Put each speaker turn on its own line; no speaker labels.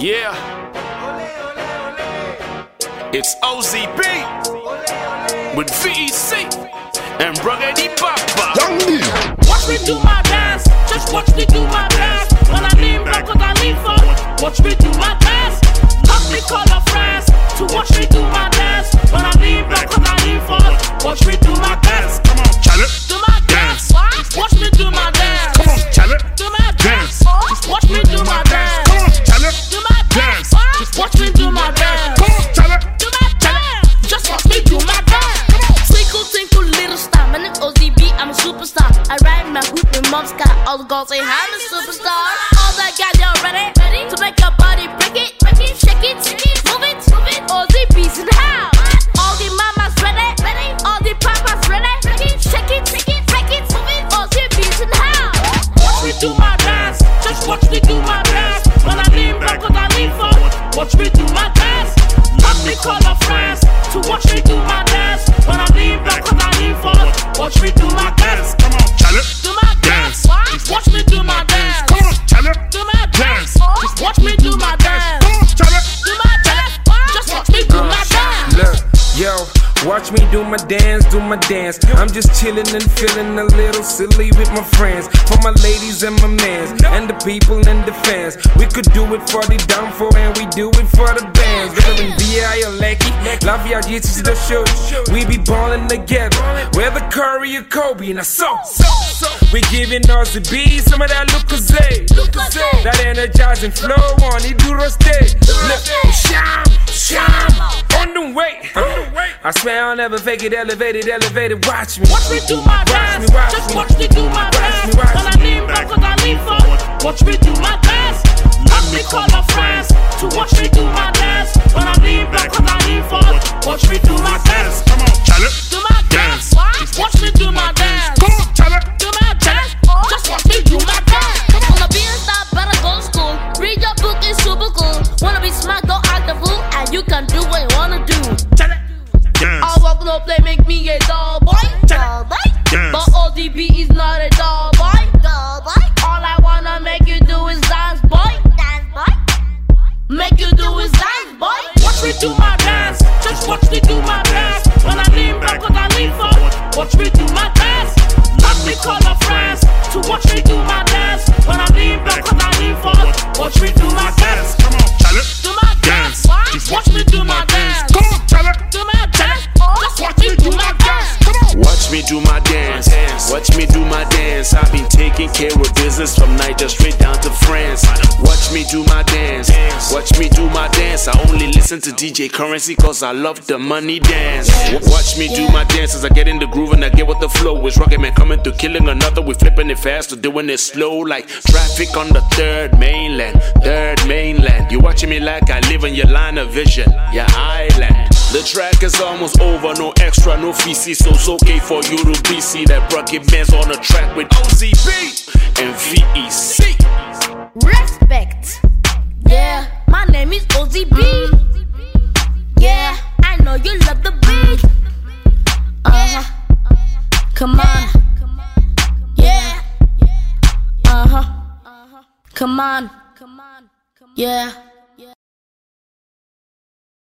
Yeah. It's OZB with VEC and Ruggedy Papa.
Watch me do my dance, just watch me do my dance. When I lean back, cause I lean forward, watch me do my dance. Not me call a friends to my
hoop with mom's got all the girls say I'm a superstar. All that got y'all ready, ready to make your body break it, break it, shake it, shake it, move it, move it. OZB's in the house. All the mamas ready, ready. All the papas ready. Shake it, shake it, break it, move it. OZB's in the.
Watch me do my dance, just watch me do my dance. When I lean back, cause I lean forward, watch me do my dance. Not me call a friends to watch me do my dance. When I lean back, cause I lean forward, watch me do my dance. Watch me do my dance, do my dance.
I'm just chillin' and feeling a little silly with my friends. For my ladies and my mans, and the people and the fans. We could do it for the downfall, and we do it for the bands. Whether in VI or Lekki, Lafayette to the show. We be ballin' together. Whether Curry or Kobe, now so, so, we giving us the beat, some of that Lucozade. That energizing flow on it, do stay. Look, sham, sham, on the way. I swear I'll never fake it, elevated, elevated. Watch me.
Watch me do my
Watch
dance.
me, watch
Just
me.
watch me do my
Watch
dance.
me, watch
When I
me.
lean back, cause I lean forward. Watch me do my dance. Not me call a friends to watch me do my dance. When I lean back, cause I lean forward. Watch me do my dance.
Come on, challenge.
Do my me
a doll
care business from Niger straight down to France. Watch me do my dance. Watch me do my dance. I only listen to DJ Currency cause I love the money dance. Watch me do my dance as I get in the groove and I get with the flow. It's Rocket Man coming through, killing another. We flipping it fast or doing it slow like traffic on the third mainland. Third mainland. You watching me like I live in your line of vision, your island. The track is almost over, no extra, no feces, so it's okay for you to be see that Rocket Man's on the track with OZB and VEC.
Respect. Yeah, my name is OZB. Yeah, I know you love the beat. Uh huh. Come on. Yeah. Uh huh. Come on. Yeah.